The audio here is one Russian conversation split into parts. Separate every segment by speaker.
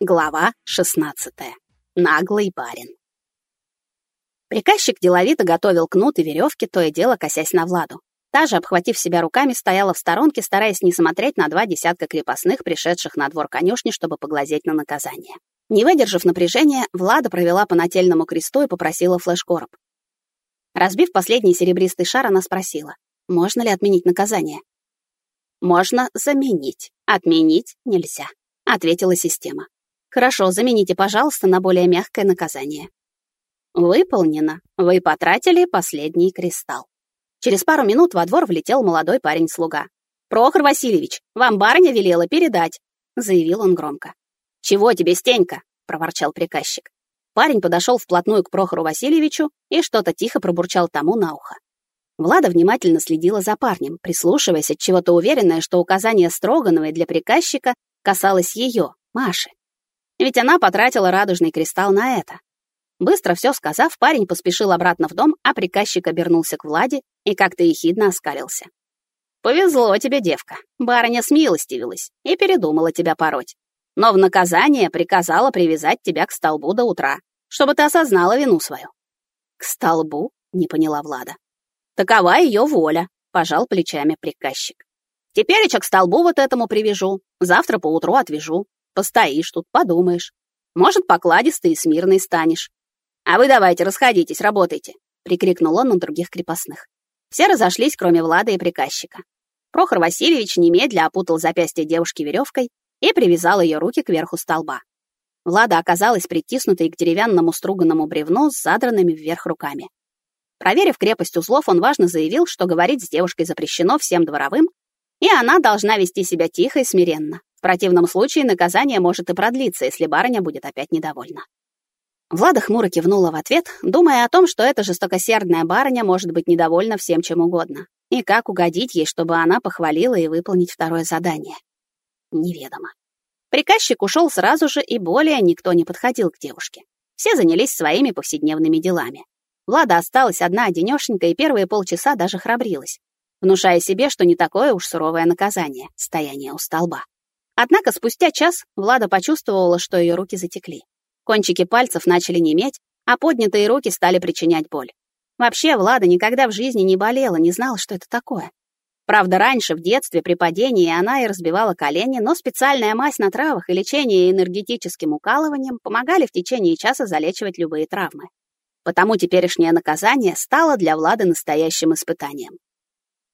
Speaker 1: Глава 16. Наглый барин. Приказчик деловито готовил кнут и веревки, то и дело косясь на Владу. Та же, обхватив себя руками, стояла в сторонке, стараясь не смотреть на два десятка крепостных, пришедших на двор конюшни, чтобы поглазеть на наказание. Не выдержав напряжения, Влада провела по нательному кресту и попросила флеш-короб. Разбив последний серебристый шар, она спросила, можно ли отменить наказание. «Можно заменить, отменить нельзя», — ответила система. Хорошо, замените, пожалуйста, на более мягкое наказание. Выполнено. Вы потратили последний кристалл. Через пару минут во двор влетел молодой парень-слуга. «Прохор Васильевич, вам барыня велела передать», — заявил он громко. «Чего тебе, Стенька?» — проворчал приказчик. Парень подошел вплотную к Прохору Васильевичу и что-то тихо пробурчал тому на ухо. Влада внимательно следила за парнем, прислушиваясь от чего-то уверенная, что указание Строгановой для приказчика касалось ее, Маши. Ведь она потратила радужный кристалл на это. Быстро все сказав, парень поспешил обратно в дом, а приказчик обернулся к Владе и как-то ехидно оскалился. «Повезло тебе, девка. Барыня смилостивилась и передумала тебя пороть. Но в наказание приказала привязать тебя к столбу до утра, чтобы ты осознала вину свою». «К столбу?» — не поняла Влада. «Такова ее воля», — пожал плечами приказчик. «Теперь я к столбу вот этому привяжу, завтра поутру отвяжу. Постоишь тут, подумаешь. Может, покладистый и смирный станешь. А вы давайте, расходитесь, работайте, прикрикнул он на других крепостных. Все разошлись, кроме Влада и приказчика. Прохор Васильевич немедля опутал запястье девушки веревкой и привязал ее руки к верху столба. Влада оказалась притиснутой к деревянному струганному бревну с задранными вверх руками. Проверив крепость узлов, он важно заявил, что говорить с девушкой запрещено всем дворовым, и она должна вести себя тихо и смиренно. В противном случае наказание может и продлиться, если барыня будет опять недовольна. Влада хмуро кивнула в ответ, думая о том, что эта жестокосердная барыня может быть недовольна всем чем угодно. И как угодить ей, чтобы она похвалила и выполнить второе задание. Неведомо. Приказчик ушел сразу же, и более никто не подходил к девушке. Все занялись своими повседневными делами. Влада осталась одна одинешенька и первые полчаса даже храбрилась, внушая себе, что не такое уж суровое наказание — стояние у столба. Однако спустя час Влада почувствовала, что ее руки затекли. Кончики пальцев начали неметь, а поднятые руки стали причинять боль. Вообще, Влада никогда в жизни не болела, не знала, что это такое. Правда, раньше, в детстве, при падении, она и разбивала колени, но специальная мазь на травах и лечение энергетическим укалыванием помогали в течение часа залечивать любые травмы. Потому теперешнее наказание стало для Влады настоящим испытанием.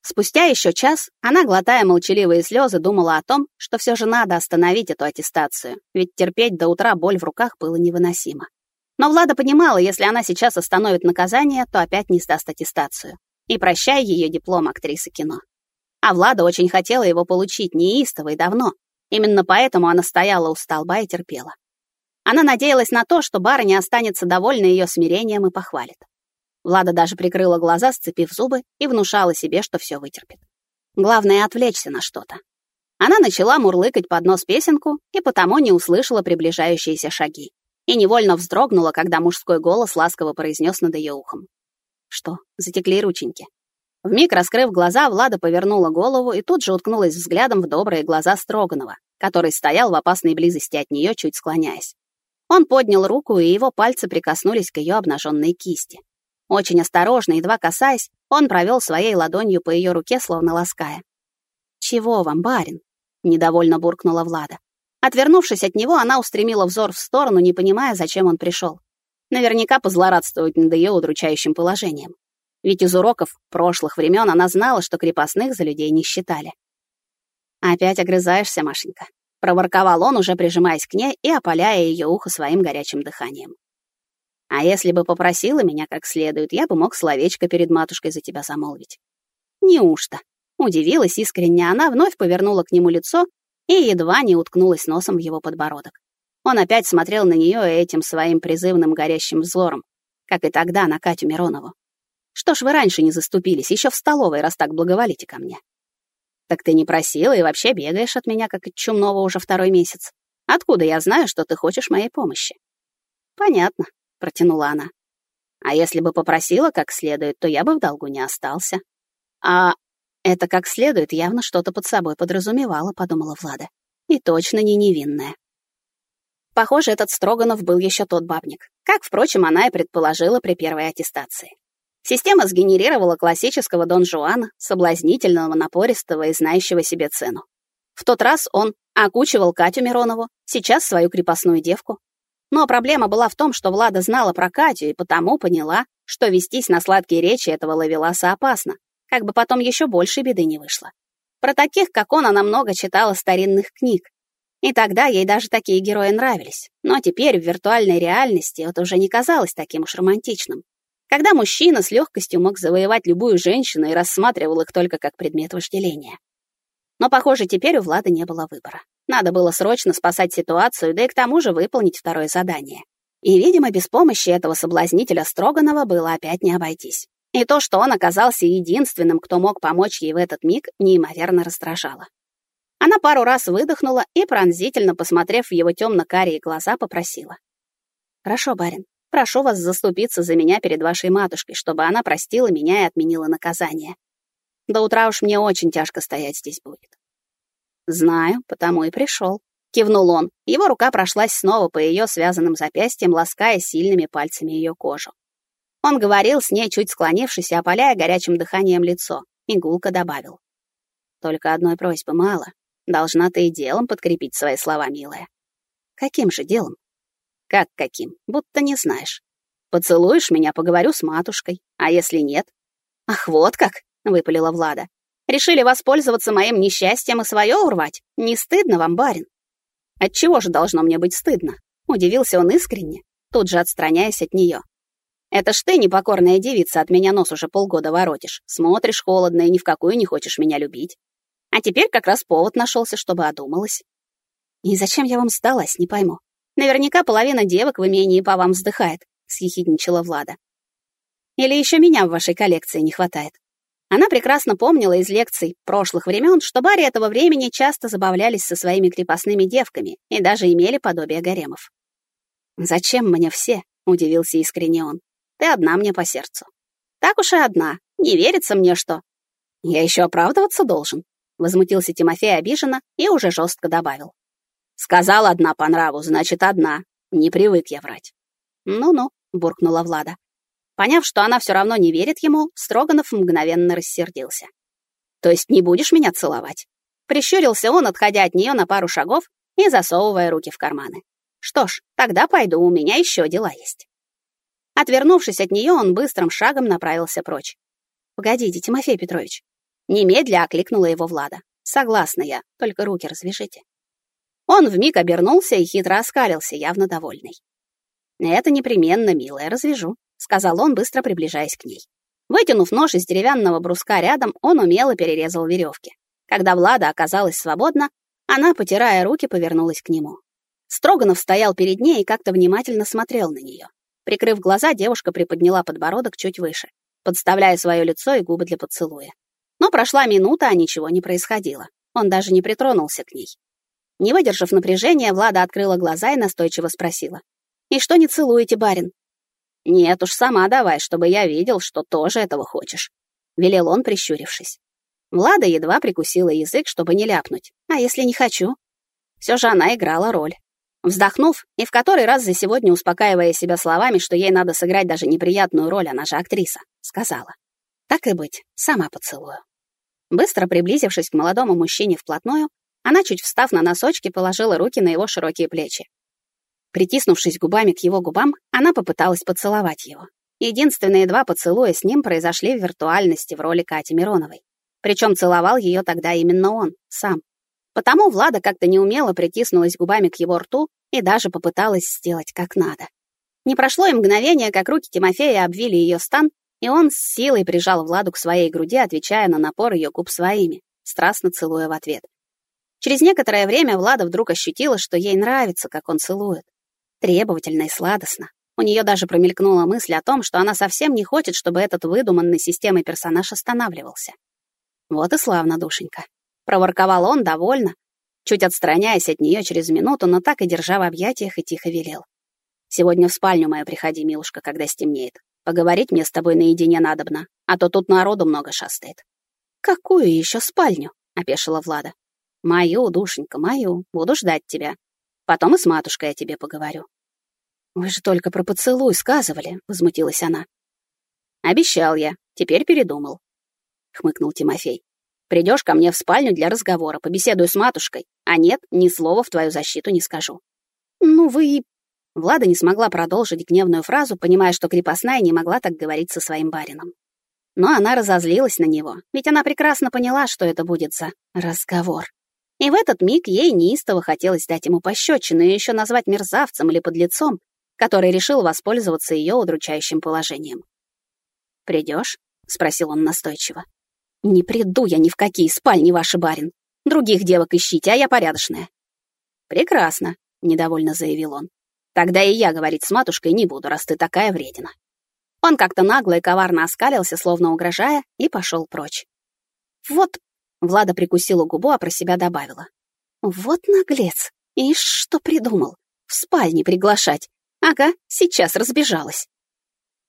Speaker 1: Спустя еще час она, глотая молчаливые слезы, думала о том, что все же надо остановить эту аттестацию, ведь терпеть до утра боль в руках было невыносимо. Но Влада понимала, если она сейчас остановит наказание, то опять не сдаст аттестацию. И прощай ее диплом актрисы кино. А Влада очень хотела его получить неистово и давно. Именно поэтому она стояла у столба и терпела. Она надеялась на то, что барыня останется довольна ее смирением и похвалит. Влада даже прикрыла глаза, сцепив зубы, и внушала себе, что все вытерпит. Главное — отвлечься на что-то. Она начала мурлыкать под нос песенку и потому не услышала приближающиеся шаги. И невольно вздрогнула, когда мужской голос ласково произнес над ее ухом. Что, затекли рученьки? Вмиг раскрыв глаза, Влада повернула голову и тут же уткнулась взглядом в добрые глаза Строганова, который стоял в опасной близости от нее, чуть склоняясь. Он поднял руку, и его пальцы прикоснулись к ее обнаженной кисти. Очень осторожно, едва касаясь, он провел своей ладонью по ее руке, словно лаская. «Чего вам, барин?» — недовольно буркнула Влада. Отвернувшись от него, она устремила взор в сторону, не понимая, зачем он пришел. Наверняка позлорадствовать над ее удручающим положением. Ведь из уроков прошлых времен она знала, что крепостных за людей не считали. «Опять огрызаешься, Машенька», — проворковал он, уже прижимаясь к ней и опаляя ее ухо своим горячим дыханием. А если бы попросила меня как следует, я бы мог словечко перед матушкой за тебя замолвить. Неужто? Удивилась искренне она, вновь повернула к нему лицо и едва не уткнулась носом в его подбородок. Он опять смотрел на нее этим своим призывным горящим взором, как и тогда на Катю Миронову. Что ж вы раньше не заступились, еще в столовой, раз так благоволите ко мне? Так ты не просила и вообще бегаешь от меня, как от чумного уже второй месяц. Откуда я знаю, что ты хочешь моей помощи? Понятно протянула она. А если бы попросила как следует, то я бы в долгу не остался. А это как следует явно что-то под собой подразумевало, подумала Влада. И точно не невинное. Похоже, этот Строганов был еще тот бабник, как, впрочем, она и предположила при первой аттестации. Система сгенерировала классического Дон Жуана, соблазнительного, напористого и знающего себе цену. В тот раз он окучивал Катю Миронову, сейчас свою крепостную девку. Но проблема была в том, что Влада знала про Катю и потому поняла, что вестись на сладкие речи этого ловеласа опасно, как бы потом еще больше беды не вышло. Про таких, как он, она много читала старинных книг. И тогда ей даже такие герои нравились. Но теперь в виртуальной реальности это уже не казалось таким уж романтичным когда мужчина с легкостью мог завоевать любую женщину и рассматривал их только как предмет вожделения. Но, похоже, теперь у Влада не было выбора. Надо было срочно спасать ситуацию, да и к тому же выполнить второе задание. И, видимо, без помощи этого соблазнителя Строганова было опять не обойтись. И то, что он оказался единственным, кто мог помочь ей в этот миг, неимоверно раздражало. Она пару раз выдохнула и, пронзительно посмотрев в его темно-карие глаза, попросила. «Хорошо, барин, Прошу вас заступиться за меня перед вашей матушкой, чтобы она простила меня и отменила наказание. До утра уж мне очень тяжко стоять здесь будет. Знаю, потому и пришел. Кивнул он. Его рука прошлась снова по ее связанным запястьям, лаская сильными пальцами ее кожу. Он говорил с ней, чуть склонившись и опаляя горячим дыханием лицо. Игулка добавил. Только одной просьбы мало. Должна ты и делом подкрепить свои слова, милая. Каким же делом? Как каким? Будто не знаешь. Поцелуешь меня, поговорю с матушкой. А если нет? Ах, вот как, выпалила Влада. Решили воспользоваться моим несчастьем и свое урвать? Не стыдно вам, барин? Отчего же должно мне быть стыдно? Удивился он искренне, тут же отстраняясь от нее. Это ж ты, непокорная девица, от меня нос уже полгода воротишь. Смотришь холодно и ни в какую не хочешь меня любить. А теперь как раз повод нашелся, чтобы одумалась. И зачем я вам сдалась, не пойму. Наверняка половина девок в имении по вам вздыхает, съехидничала Влада. Или еще меня в вашей коллекции не хватает. Она прекрасно помнила из лекций прошлых времен, что бари этого времени часто забавлялись со своими крепостными девками и даже имели подобие гаремов. «Зачем мне все?» — удивился искренне он. «Ты одна мне по сердцу». «Так уж и одна. Не верится мне, что...» «Я еще оправдываться должен», — возмутился Тимофей обиженно и уже жестко добавил. Сказал одна по нраву, значит, одна. Не привык я врать. Ну-ну, буркнула Влада. Поняв, что она все равно не верит ему, Строганов мгновенно рассердился. То есть не будешь меня целовать? Прищурился он, отходя от нее на пару шагов и засовывая руки в карманы. Что ж, тогда пойду, у меня еще дела есть. Отвернувшись от нее, он быстрым шагом направился прочь. «Погодите, Тимофей Петрович». Немедля окликнула его Влада. «Согласна я, только руки развяжите». Он вмиг обернулся и хитро оскалился, явно довольный. «Это непременно, милая, развяжу», — сказал он, быстро приближаясь к ней. Вытянув нож из деревянного бруска рядом, он умело перерезал веревки. Когда Влада оказалась свободна, она, потирая руки, повернулась к нему. Строганов стоял перед ней и как-то внимательно смотрел на нее. Прикрыв глаза, девушка приподняла подбородок чуть выше, подставляя свое лицо и губы для поцелуя. Но прошла минута, а ничего не происходило. Он даже не притронулся к ней. Не выдержав напряжения, Влада открыла глаза и настойчиво спросила. «И что не целуете, барин?» «Нет уж, сама давай, чтобы я видел, что тоже этого хочешь», — велел он, прищурившись. Влада едва прикусила язык, чтобы не ляпнуть. «А если не хочу?» Все же она играла роль. Вздохнув и в который раз за сегодня успокаивая себя словами, что ей надо сыграть даже неприятную роль, она же актриса, сказала. «Так и быть, сама поцелую». Быстро приблизившись к молодому мужчине вплотную, она, чуть встав на носочки, положила руки на его широкие плечи. Притиснувшись губами к его губам, она попыталась поцеловать его. Единственные два поцелуя с ним произошли в виртуальности в роли Кати Мироновой. Причем целовал ее тогда именно он, сам. Потому Влада как-то неумело притиснулась губами к его рту и даже попыталась сделать как надо. Не прошло и мгновение, как руки Тимофея обвили ее стан, и он с силой прижал Владу к своей груди, отвечая на напор ее губ своими, страстно целуя в ответ. Через некоторое время Влада вдруг ощутила, что ей нравится, как он целует. Требовательно и сладостно. У нее даже промелькнула мысль о том, что она совсем не хочет, чтобы этот выдуманный системой персонаж останавливался. Вот и славно, душенька. Проворковал он довольно, чуть отстраняясь от нее через минуту, но так и держа в объятиях и тихо велел. «Сегодня в спальню мою приходи, милушка, когда стемнеет. Поговорить мне с тобой наедине надобно, а то тут народу много шастает». «Какую еще спальню?» — опешила Влада. «Мою, душенька, мою. Буду ждать тебя». Потом и с матушкой о тебе поговорю». «Вы же только про поцелуй сказывали», — возмутилась она. «Обещал я, теперь передумал», — хмыкнул Тимофей. «Придешь ко мне в спальню для разговора, побеседую с матушкой, а нет, ни слова в твою защиту не скажу». «Ну вы...» Влада не смогла продолжить гневную фразу, понимая, что крепостная не могла так говорить со своим барином. Но она разозлилась на него, ведь она прекрасно поняла, что это будет за разговор. И в этот миг ей неистово хотелось дать ему пощечину и еще назвать мерзавцем или подлецом, который решил воспользоваться ее удручающим положением. «Придешь?» — спросил он настойчиво. «Не приду я ни в какие спальни, ваши барин. Других девок ищите, а я порядочная». «Прекрасно», — недовольно заявил он. «Тогда и я говорить с матушкой не буду, раз ты такая вредина». Он как-то нагло и коварно оскалился, словно угрожая, и пошел прочь. «Вот...» — Влада прикусила губу, а про себя добавила. «Вот наглец! Ишь, что придумал! В спальне приглашать! Ага, сейчас разбежалась!»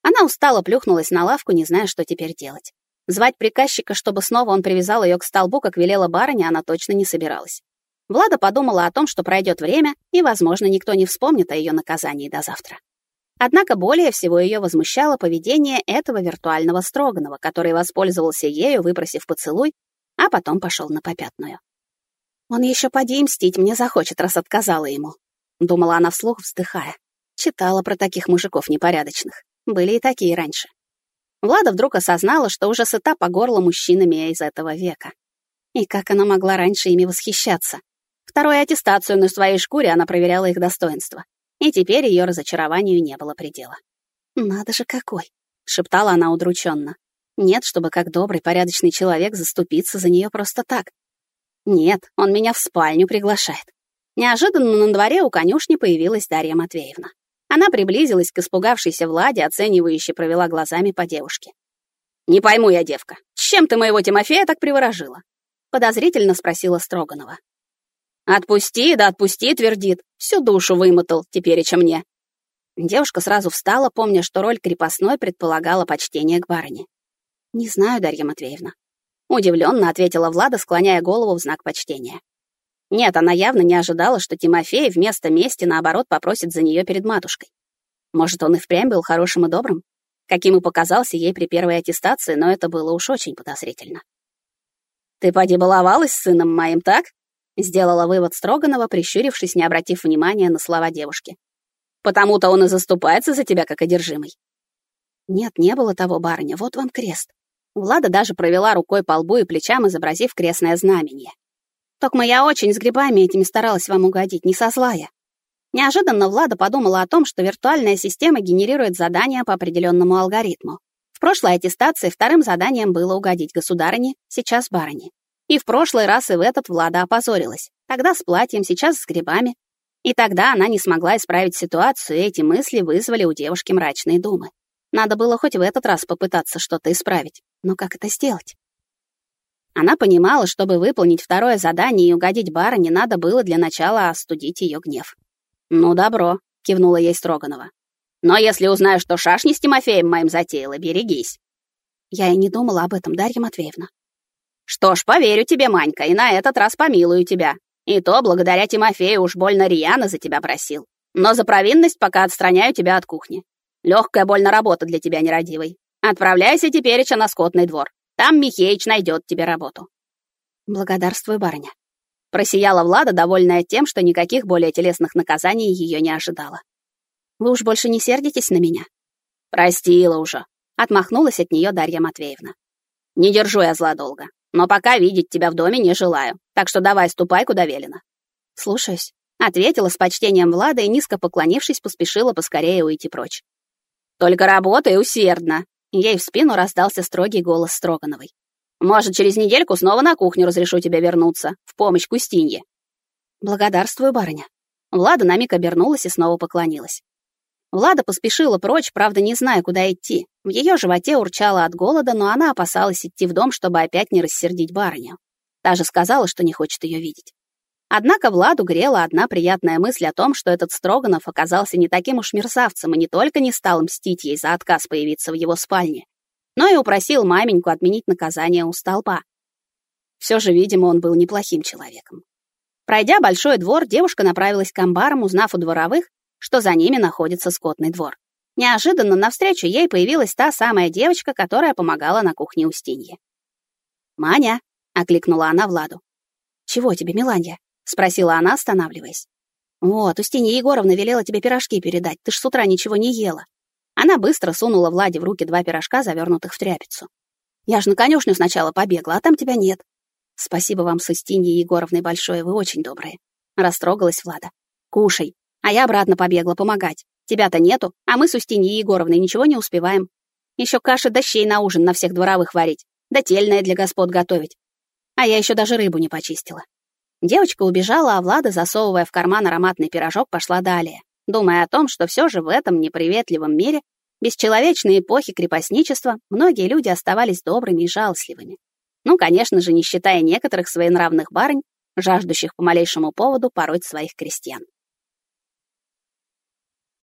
Speaker 1: Она устало плюхнулась на лавку, не зная, что теперь делать. Звать приказчика, чтобы снова он привязал ее к столбу, как велела барыня, она точно не собиралась. Влада подумала о том, что пройдет время, и, возможно, никто не вспомнит о ее наказании до завтра. Однако более всего ее возмущало поведение этого виртуального Строганова, который воспользовался ею, выпросив поцелуй, а потом пошел на попятную. «Он еще поди мстить мне захочет, раз отказала ему», — думала она вслух, вздыхая. Читала про таких мужиков непорядочных. Были и такие раньше. Влада вдруг осознала, что уже сыта по горло мужчинами из этого века. И как она могла раньше ими восхищаться? Вторую аттестацию на своей шкуре она проверяла их достоинство и теперь ее разочарованию не было предела. «Надо же какой!» — шептала она удрученно. «Нет, чтобы как добрый, порядочный человек заступиться за нее просто так. Нет, он меня в спальню приглашает». Неожиданно на дворе у конюшни появилась Дарья Матвеевна. Она приблизилась к испугавшейся Владе, оценивающе провела глазами по девушке. «Не пойму я, девка, чем ты моего Тимофея так приворожила?» Подозрительно спросила Строганова. «Отпусти, да отпусти», — твердит. Всю душу вымотал, тепереча мне. Девушка сразу встала, помня, что роль крепостной предполагала почтение к барыне. «Не знаю, Дарья Матвеевна». Удивленно ответила Влада, склоняя голову в знак почтения. Нет, она явно не ожидала, что Тимофей вместо мести, наоборот, попросит за нее перед матушкой. Может, он и впрямь был хорошим и добрым? Каким и показался ей при первой аттестации, но это было уж очень подозрительно. «Ты поди баловалась с сыном моим, так?» Сделала вывод Строганова, прищурившись, не обратив внимания на слова девушки. «Потому-то он и заступается за тебя, как одержимый». Нет, не было того, барыня, вот вам крест. Влада даже провела рукой по лбу и плечам, изобразив крестное знамение. Только я очень с грибами этими старалась вам угодить, не со злая. Неожиданно Влада подумала о том, что виртуальная система генерирует задания по определенному алгоритму. В прошлой аттестации вторым заданием было угодить государыне, сейчас барыне. И в прошлый раз, и в этот Влада опозорилась. Тогда с платьем, сейчас с грибами. И тогда она не смогла исправить ситуацию, и эти мысли вызвали у девушки мрачные думы. Надо было хоть в этот раз попытаться что-то исправить. Но как это сделать? Она понимала, чтобы выполнить второе задание и угодить барыне, надо было для начала остудить ее гнев. «Ну, добро», — кивнула ей Строганова. «Но если узнаешь, что шашни с Тимофеем моим затеяла, берегись». Я и не думала об этом, Дарья Матвеевна. Что ж, поверю тебе, Манька, и на этот раз помилую тебя. И то благодаря Тимофею уж больно рьяно за тебя просил. Но за провинность пока отстраняю тебя от кухни. Легкая больно работа для тебя, нерадивый. Отправляйся тепереча на скотный двор. Там Михеич найдет тебе работу. Благодарствую, барыня. Просияла Влада, довольная тем, что никаких более телесных наказаний ее не ожидала. Вы уж больше не сердитесь на меня? Простила уже. Отмахнулась от нее Дарья Матвеевна. Не держу я зла долго. Но пока видеть тебя в доме не желаю, так что давай ступай, куда велено». «Слушаюсь», — ответила с почтением Влада и, низко поклонившись, поспешила поскорее уйти прочь. «Только работай усердно!» Ей в спину раздался строгий голос Строгановой. «Может, через недельку снова на кухню разрешу тебе вернуться, в помощь Кустинье». «Благодарствую, барыня». Влада на миг обернулась и снова поклонилась. Влада поспешила прочь, правда, не зная, куда идти. В ее животе урчало от голода, но она опасалась идти в дом, чтобы опять не рассердить барыню. Даже сказала, что не хочет ее видеть. Однако Владу грела одна приятная мысль о том, что этот Строганов оказался не таким уж мерзавцем и не только не стал мстить ей за отказ появиться в его спальне, но и упросил маменьку отменить наказание у столпа. Все же, видимо, он был неплохим человеком. Пройдя большой двор, девушка направилась к амбарам, узнав у дворовых, что за ними находится скотный двор. Неожиданно навстречу ей появилась та самая девочка, которая помогала на кухне Устинье. «Маня!» — окликнула она Владу. «Чего тебе, Миланья?» — спросила она, останавливаясь. «Вот, Устинья Егоровна велела тебе пирожки передать, ты ж с утра ничего не ела». Она быстро сунула Владе в руки два пирожка, завернутых в тряпицу. «Я ж на конюшню сначала побегла, а там тебя нет». «Спасибо вам с Устиньей Егоровной большое, вы очень добрые». Растрогалась Влада. «Кушай, а я обратно побегла помогать. Тебя-то нету, а мы с Устиньей Егоровной ничего не успеваем. Еще каши да щей на ужин на всех дворовых варить, да тельное для господ готовить. А я еще даже рыбу не почистила. Девочка убежала, а Влада, засовывая в карман ароматный пирожок, пошла далее, думая о том, что все же в этом неприветливом мире, бесчеловечной эпохи крепостничества, многие люди оставались добрыми и жалостливыми. Ну, конечно же, не считая некоторых своенравных барынь, жаждущих по малейшему поводу пороть своих крестьян.